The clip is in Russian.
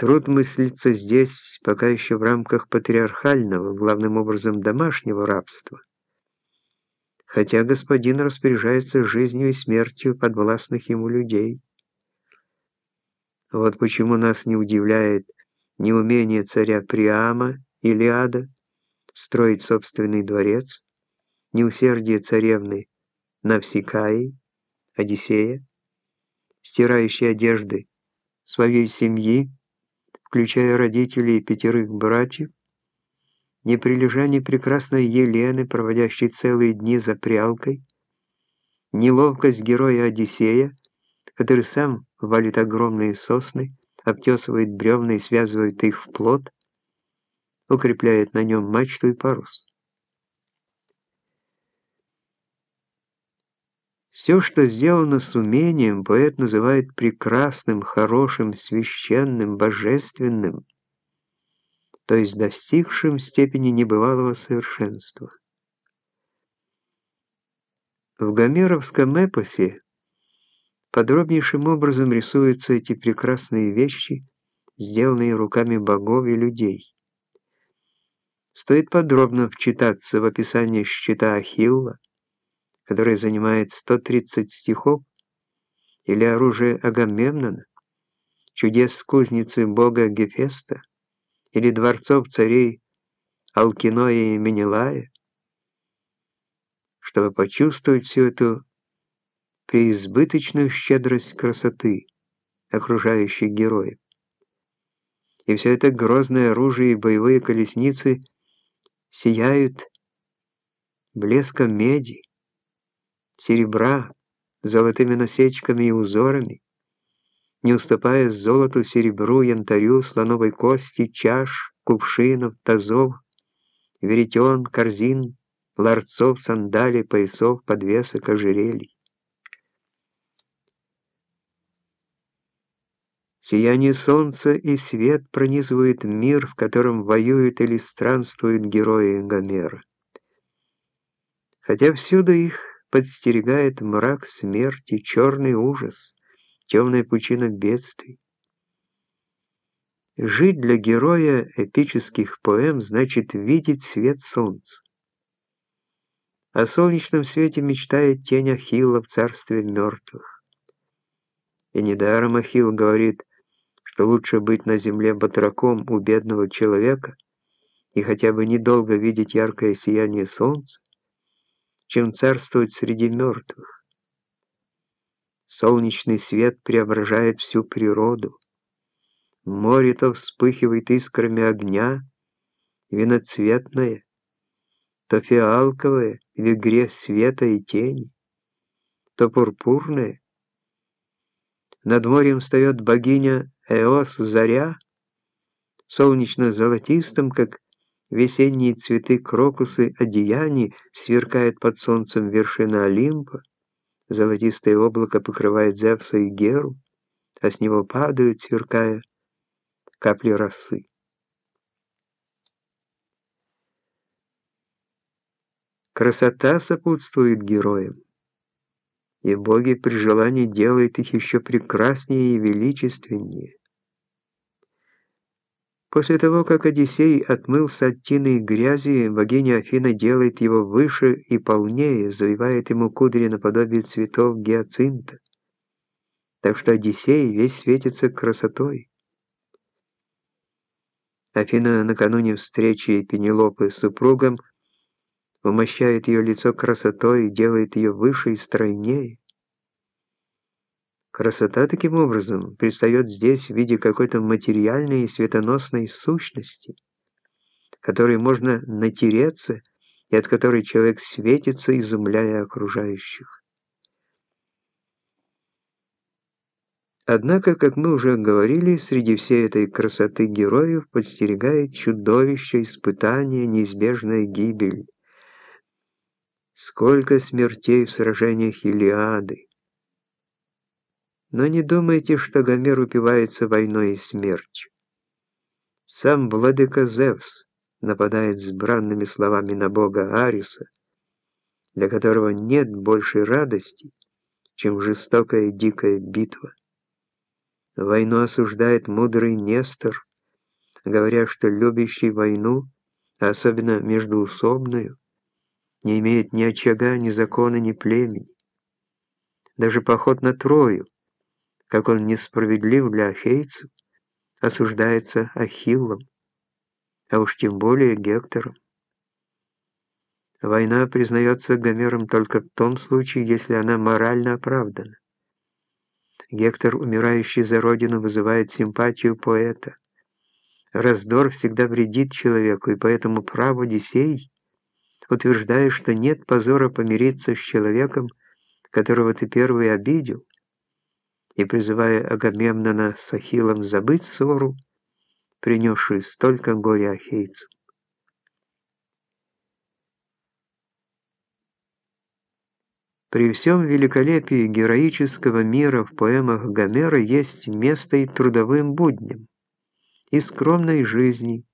Труд мыслится здесь пока еще в рамках патриархального, главным образом домашнего рабства, хотя господин распоряжается жизнью и смертью подвластных ему людей. Вот почему нас не удивляет неумение царя Приама или Ада строить собственный дворец, неусердие царевны Навсикаи, Одиссея, стирающей одежды своей семьи, включая родителей и пятерых братьев, неприлежание прекрасной Елены, проводящей целые дни за прялкой, неловкость героя Одиссея, который сам валит огромные сосны, обтесывает бревна и связывает их в плот, укрепляет на нем мачту и парус. Все, что сделано с умением, поэт называет прекрасным, хорошим, священным, божественным, то есть достигшим степени небывалого совершенства. В гомеровском эпосе подробнейшим образом рисуются эти прекрасные вещи, сделанные руками богов и людей. Стоит подробно вчитаться в описание щита Ахилла, которое занимает 130 стихов, или оружие Агамемнона, чудес кузницы бога Гефеста, или дворцов царей Алкиноя и Менелая, чтобы почувствовать всю эту преизбыточную щедрость красоты окружающих героев. И все это грозное оружие и боевые колесницы сияют блеском меди, серебра, золотыми насечками и узорами, не уступая золоту, серебру, янтарю, слоновой кости, чаш, кувшинов, тазов, веретен, корзин, ларцов, сандалий, поясов, подвесок, ожерелий. Сияние солнца и свет пронизывают мир, в котором воюют или странствуют герои Гомера. Хотя всюду их подстерегает мрак смерти, черный ужас, темная пучина бедствий. Жить для героя эпических поэм значит видеть свет солнца. О солнечном свете мечтает тень Ахилла в царстве мертвых. И недаром Ахилл говорит, что лучше быть на земле батраком у бедного человека и хотя бы недолго видеть яркое сияние солнца, чем царствовать среди мертвых. Солнечный свет преображает всю природу. Море то вспыхивает искрами огня, виноцветное, то фиалковое в игре света и тени, то пурпурное. Над морем встает богиня Эос Заря, солнечно-золотистым, как Весенние цветы крокусы одеяний сверкает под солнцем вершина Олимпа, золотистое облако покрывает Зевса и Геру, а с него падают, сверкая, капли росы. Красота сопутствует героям, и боги при желании делают их еще прекраснее и величественнее. После того, как Одиссей отмылся от тины и грязи, богиня Афина делает его выше и полнее, завивает ему кудри наподобие цветов гиацинта. Так что Одиссей весь светится красотой. Афина накануне встречи Пенелопы с супругом умощает ее лицо красотой и делает ее выше и стройнее. Красота таким образом предстает здесь в виде какой-то материальной и светоносной сущности, которой можно натереться и от которой человек светится, изумляя окружающих. Однако, как мы уже говорили, среди всей этой красоты героев подстерегает чудовище, испытание, неизбежная гибель. Сколько смертей в сражениях Илиады! Но не думайте, что Гомер упивается войной и смертью. Сам владыка Зевс нападает с бранными словами на бога Ариса, для которого нет большей радости, чем жестокая дикая битва. Войну осуждает мудрый Нестор, говоря, что любящий войну, особенно междуусобную, не имеет ни очага, ни закона, ни племени. Даже поход на Трою, как он несправедлив для ахейцев, осуждается Ахиллом, а уж тем более Гектором. Война признается Гомером только в том случае, если она морально оправдана. Гектор, умирающий за родину, вызывает симпатию поэта. Раздор всегда вредит человеку, и поэтому прав Одиссей, утверждая, что нет позора помириться с человеком, которого ты первый обидел, и призывая Агамемнона с Ахиллом забыть ссору, принесшую столько горя ахейцам. При всем великолепии героического мира в поэмах Гомера есть место и трудовым будням, и скромной жизни,